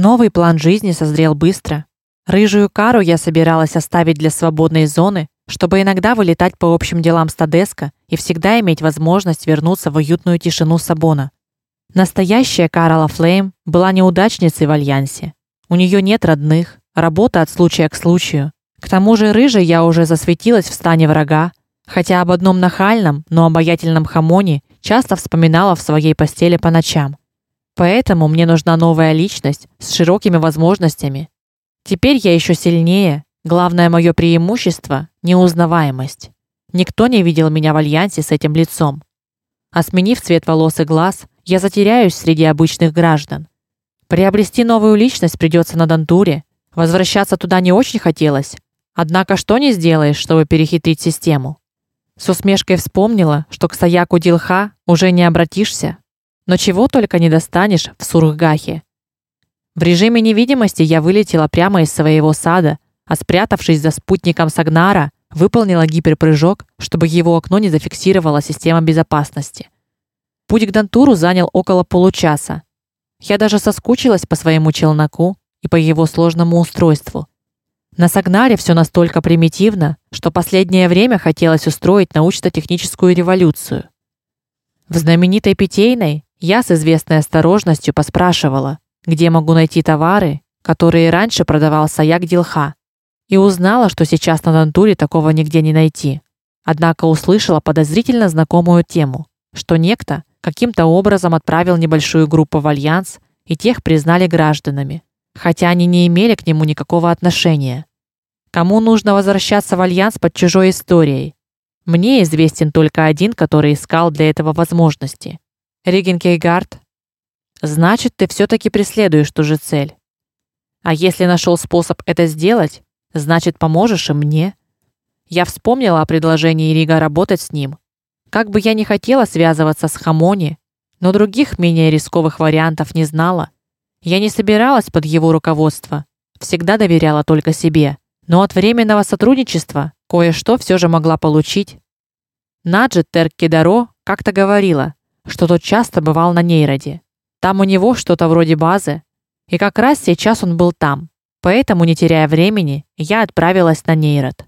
Новый план жизни созрел быстро. Рыжую кару я собиралась оставить для свободной зоны, чтобы иногда вылетать по общим делам Стадеска и всегда иметь возможность вернуться в уютную тишину Сабона. Настоящая Карла Флейм была неудачницей в альянсе. У нее нет родных, работа от случая к случаю. К тому же рыжей я уже засветилась в стане врага, хотя об одном нахальном, но обаятельном хамоне часто вспоминала в своей постели по ночам. Поэтому мне нужна новая личность с широкими возможностями. Теперь я еще сильнее. Главное мое преимущество неузнаваемость. Никто не видел меня в альянсе с этим лицом. А сменив цвет волос и глаз, я затеряюсь среди обычных граждан. Приобрести новую личность придется на Дантуре. Возвращаться туда не очень хотелось. Однако что не сделаешь, чтобы перехитрить систему? С усмешкой вспомнила, что к Саяку Дилха уже не обратишься, но чего только не достанешь в Сургахе. В режиме невидимости я вылетела прямо из своего сада, а спрятавшись за спутником Сагнара, выполнила гиперпрыжок, чтобы его окно не зафиксировала система безопасности. Путь к Дантуру занял около получаса. Я даже соскучилась по своему челноку и по его сложному устройству. На Сагнаре все настолько примитивно, что последнее время хотелось устроить научно-техническую революцию. В знаменитой питейной я с известной осторожностью поспрашивала, где могу найти товары, которые раньше продавал Саяк Дилха, и узнала, что сейчас на Дантуре такого нигде не найти. Однако услышала подозрительно знакомую тему, что некто каким-то образом отправил небольшую группу в альянс, и тех признали гражданами, хотя они не имели к нему никакого отношения. Кому нужно возвращаться в альянс под чужой историей? Мне известен только один, который искал для этого возможности. Риген. Значит, ты все таки преследуешь ту же цель. А если нашел способ это сделать, значит, поможешь и мне. Я вспомнила о предложении Рига работать с ним. Как бы я ни хотела связываться с Хамони, но других менее рисковых вариантов не знала. Я не собиралась под его руководство, всегда доверяла только себе но от временного сотрудничества кое-что все же могла получить. Наджет Теркидаро как-то говорила, что тот часто бывал на Нейроде. Там у него что-то вроде базы, и как раз сейчас он был там. Поэтому, не теряя времени, я отправилась на Нейрод.